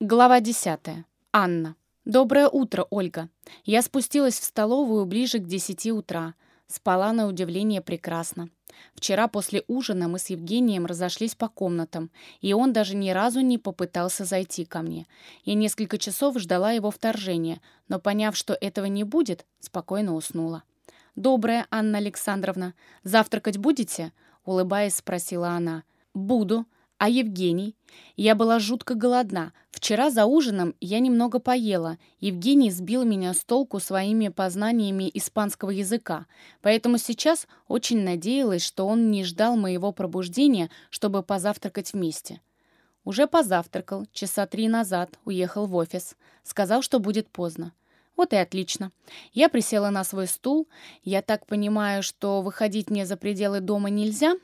Глава 10. Анна. Доброе утро, Ольга. Я спустилась в столовую ближе к 10 утра. Спала на удивление прекрасно. Вчера после ужина мы с Евгением разошлись по комнатам, и он даже ни разу не попытался зайти ко мне. Я несколько часов ждала его вторжения, но, поняв, что этого не будет, спокойно уснула. «Доброе, Анна Александровна. Завтракать будете?» — улыбаясь, спросила она. «Буду», а Евгений? Я была жутко голодна. Вчера за ужином я немного поела. Евгений сбил меня с толку своими познаниями испанского языка. Поэтому сейчас очень надеялась, что он не ждал моего пробуждения, чтобы позавтракать вместе. Уже позавтракал, часа три назад, уехал в офис. Сказал, что будет поздно. Вот и отлично. Я присела на свой стул. Я так понимаю, что выходить мне за пределы дома нельзя?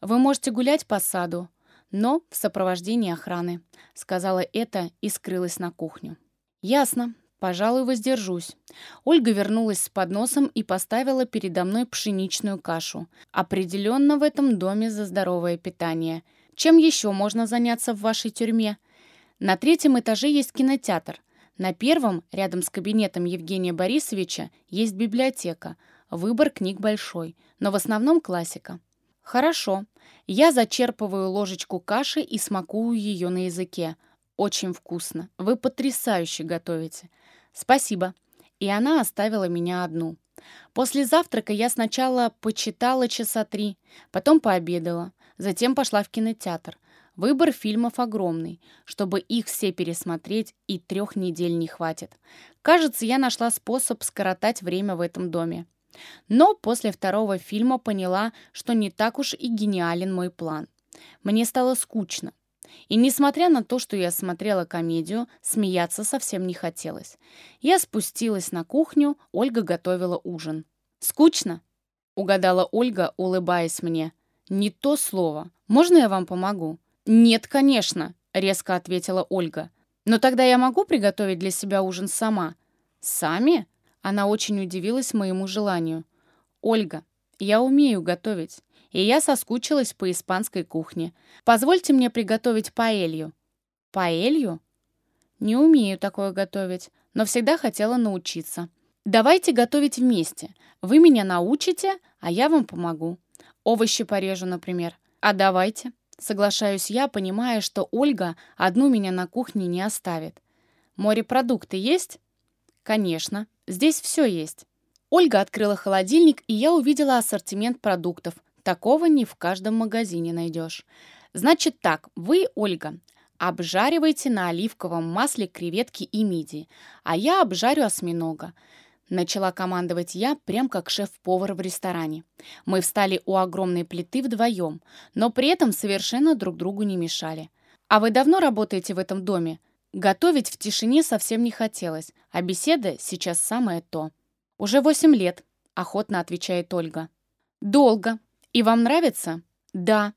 Вы можете гулять по саду, но в сопровождении охраны. Сказала это и скрылась на кухню. Ясно. Пожалуй, воздержусь. Ольга вернулась с подносом и поставила передо мной пшеничную кашу. Определенно в этом доме за здоровое питание. Чем еще можно заняться в вашей тюрьме? На третьем этаже есть кинотеатр. На первом, рядом с кабинетом Евгения Борисовича, есть библиотека. Выбор книг большой, но в основном классика. Хорошо. Я зачерпываю ложечку каши и смакую ее на языке. Очень вкусно. Вы потрясающе готовите. Спасибо. И она оставила меня одну. После завтрака я сначала почитала часа три, потом пообедала, затем пошла в кинотеатр. Выбор фильмов огромный. Чтобы их все пересмотреть, и трех недель не хватит. Кажется, я нашла способ скоротать время в этом доме. Но после второго фильма поняла, что не так уж и гениален мой план. Мне стало скучно. И несмотря на то, что я смотрела комедию, смеяться совсем не хотелось. Я спустилась на кухню, Ольга готовила ужин. «Скучно?» — угадала Ольга, улыбаясь мне. «Не то слово. Можно я вам помогу?» «Нет, конечно», — резко ответила Ольга. «Но тогда я могу приготовить для себя ужин сама?» «Сами?» Она очень удивилась моему желанию. «Ольга, я умею готовить, и я соскучилась по испанской кухне. Позвольте мне приготовить паэлью». «Паэлью?» «Не умею такое готовить, но всегда хотела научиться. Давайте готовить вместе. Вы меня научите, а я вам помогу. Овощи порежу, например. А давайте». Соглашаюсь я, понимая, что Ольга одну меня на кухне не оставит. «Морепродукты есть?» «Конечно», Здесь все есть. Ольга открыла холодильник, и я увидела ассортимент продуктов. Такого не в каждом магазине найдешь. Значит так, вы, Ольга, обжаривайте на оливковом масле креветки и мидии, а я обжарю осьминога. Начала командовать я, прям как шеф-повар в ресторане. Мы встали у огромной плиты вдвоем, но при этом совершенно друг другу не мешали. «А вы давно работаете в этом доме?» Готовить в тишине совсем не хотелось, а беседа сейчас самое то. «Уже восемь лет», — охотно отвечает Ольга. «Долго. И вам нравится?» «Да.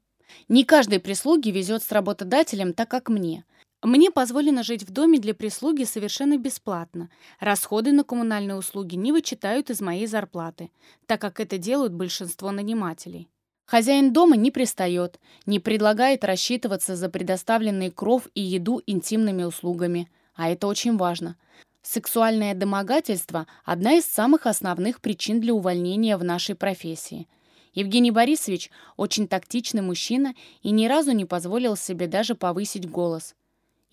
Не каждой прислуге везет с работодателем так, как мне. Мне позволено жить в доме для прислуги совершенно бесплатно. Расходы на коммунальные услуги не вычитают из моей зарплаты, так как это делают большинство нанимателей. Хозяин дома не пристает, не предлагает рассчитываться за предоставленный кров и еду интимными услугами, а это очень важно. Сексуальное домогательство – одна из самых основных причин для увольнения в нашей профессии. Евгений Борисович очень тактичный мужчина и ни разу не позволил себе даже повысить голос.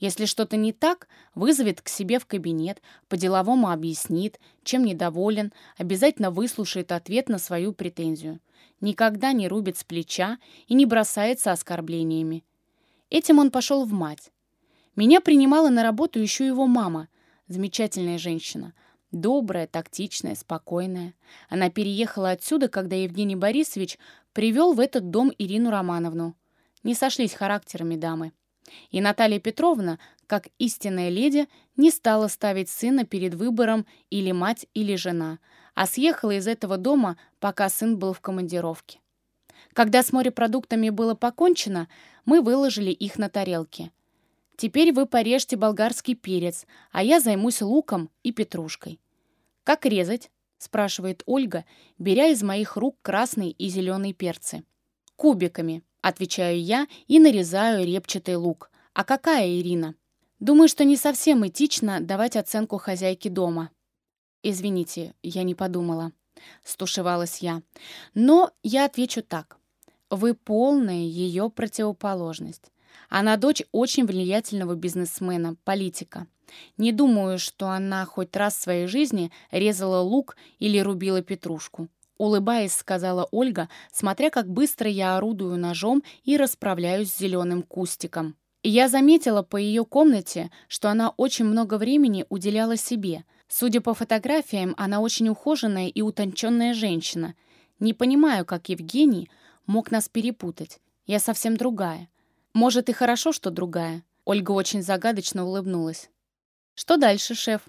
Если что-то не так, вызовет к себе в кабинет, по-деловому объяснит, чем недоволен, обязательно выслушает ответ на свою претензию никогда не рубит с плеча и не бросается оскорблениями. Этим он пошел в мать. Меня принимала на работу еще его мама, замечательная женщина, добрая, тактичная, спокойная. Она переехала отсюда, когда Евгений Борисович привел в этот дом Ирину Романовну. Не сошлись характерами дамы. И Наталья Петровна, как истинная леди, не стала ставить сына перед выбором или мать, или жена, а съехала из этого дома, пока сын был в командировке. Когда с морепродуктами было покончено, мы выложили их на тарелки. Теперь вы порежьте болгарский перец, а я займусь луком и петрушкой. «Как резать?» — спрашивает Ольга, беря из моих рук красный и зеленый перцы. «Кубиками», — отвечаю я и нарезаю репчатый лук. «А какая Ирина?» Думаю, что не совсем этично давать оценку хозяйке дома. Извините, я не подумала. Стушевалась я. Но я отвечу так. Вы полная ее противоположность. Она дочь очень влиятельного бизнесмена, политика. Не думаю, что она хоть раз в своей жизни резала лук или рубила петрушку. Улыбаясь, сказала Ольга, смотря как быстро я орудую ножом и расправляюсь с зеленым кустиком. я заметила по ее комнате, что она очень много времени уделяла себе. Судя по фотографиям, она очень ухоженная и утонченная женщина. Не понимаю, как Евгений мог нас перепутать. Я совсем другая. Может, и хорошо, что другая. Ольга очень загадочно улыбнулась. Что дальше, шеф?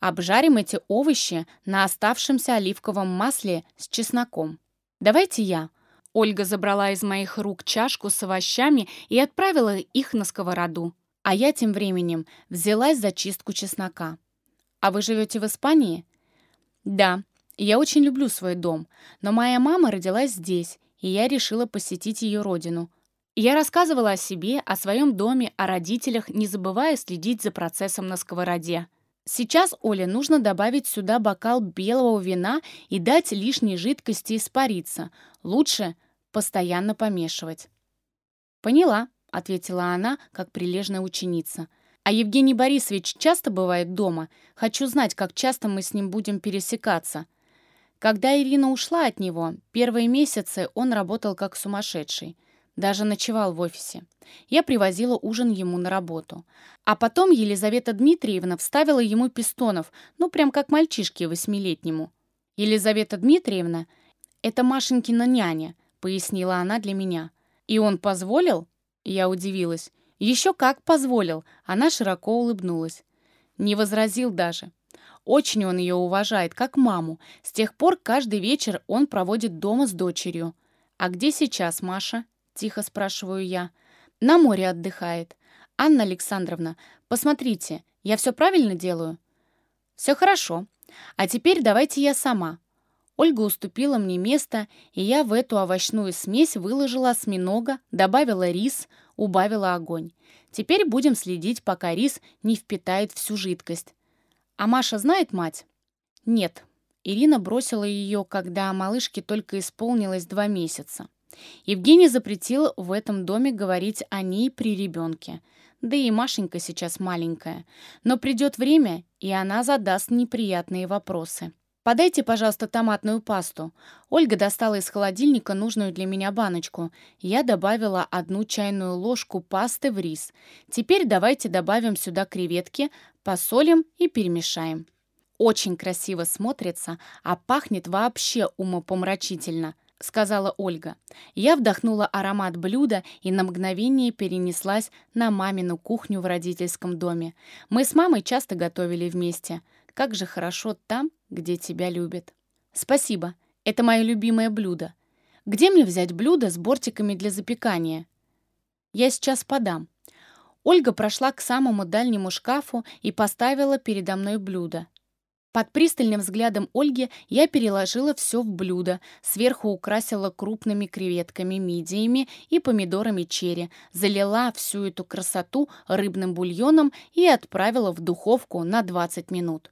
Обжарим эти овощи на оставшемся оливковом масле с чесноком. Давайте я. Ольга забрала из моих рук чашку с овощами и отправила их на сковороду. А я тем временем взялась за чистку чеснока. А вы живете в Испании? Да, я очень люблю свой дом, но моя мама родилась здесь, и я решила посетить ее родину. Я рассказывала о себе, о своем доме, о родителях, не забывая следить за процессом на сковороде. Сейчас Оле нужно добавить сюда бокал белого вина и дать лишней жидкости испариться. Лучше постоянно помешивать. «Поняла», — ответила она, как прилежная ученица. «А Евгений Борисович часто бывает дома? Хочу знать, как часто мы с ним будем пересекаться». Когда Ирина ушла от него, первые месяцы он работал как сумасшедший. Даже ночевал в офисе. Я привозила ужин ему на работу. А потом Елизавета Дмитриевна вставила ему пистонов, ну, прям как мальчишке восьмилетнему. «Елизавета Дмитриевна — это Машенькина няня», — пояснила она для меня. «И он позволил?» Я удивилась. «Еще как позволил!» Она широко улыбнулась. Не возразил даже. Очень он ее уважает, как маму. С тех пор каждый вечер он проводит дома с дочерью. «А где сейчас Маша?» Тихо спрашиваю я. На море отдыхает. Анна Александровна, посмотрите, я все правильно делаю? Все хорошо. А теперь давайте я сама. Ольга уступила мне место, и я в эту овощную смесь выложила осьминога, добавила рис, убавила огонь. Теперь будем следить, пока рис не впитает всю жидкость. А Маша знает мать? Нет. Ирина бросила ее, когда малышке только исполнилось два месяца. Евгений запретил в этом доме говорить о ней при ребенке. Да и Машенька сейчас маленькая. Но придет время, и она задаст неприятные вопросы. «Подайте, пожалуйста, томатную пасту». Ольга достала из холодильника нужную для меня баночку. Я добавила одну чайную ложку пасты в рис. Теперь давайте добавим сюда креветки, посолим и перемешаем. Очень красиво смотрится, а пахнет вообще умопомрачительно –— сказала Ольга. Я вдохнула аромат блюда и на мгновение перенеслась на мамину кухню в родительском доме. Мы с мамой часто готовили вместе. Как же хорошо там, где тебя любят. Спасибо, это мое любимое блюдо. Где мне взять блюдо с бортиками для запекания? Я сейчас подам. Ольга прошла к самому дальнему шкафу и поставила передо мной блюдо. Под пристальным взглядом Ольги я переложила все в блюдо, сверху украсила крупными креветками, мидиями и помидорами черри, залила всю эту красоту рыбным бульоном и отправила в духовку на 20 минут.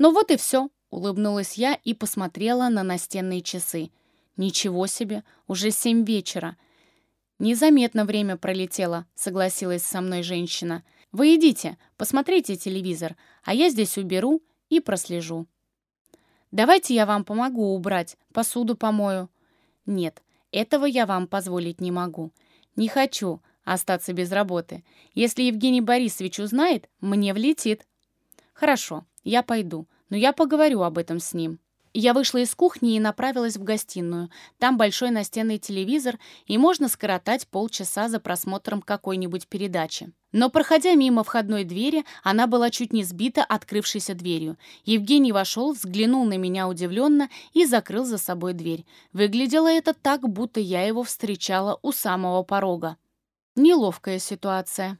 «Ну вот и все», — улыбнулась я и посмотрела на настенные часы. «Ничего себе, уже семь вечера». «Незаметно время пролетело», — согласилась со мной женщина. «Вы идите, посмотрите телевизор, а я здесь уберу и прослежу. «Давайте я вам помогу убрать, посуду помою». «Нет, этого я вам позволить не могу. Не хочу остаться без работы. Если Евгений Борисович узнает, мне влетит». «Хорошо, я пойду, но я поговорю об этом с ним». Я вышла из кухни и направилась в гостиную. Там большой настенный телевизор, и можно скоротать полчаса за просмотром какой-нибудь передачи. Но, проходя мимо входной двери, она была чуть не сбита открывшейся дверью. Евгений вошел, взглянул на меня удивленно и закрыл за собой дверь. Выглядело это так, будто я его встречала у самого порога. Неловкая ситуация.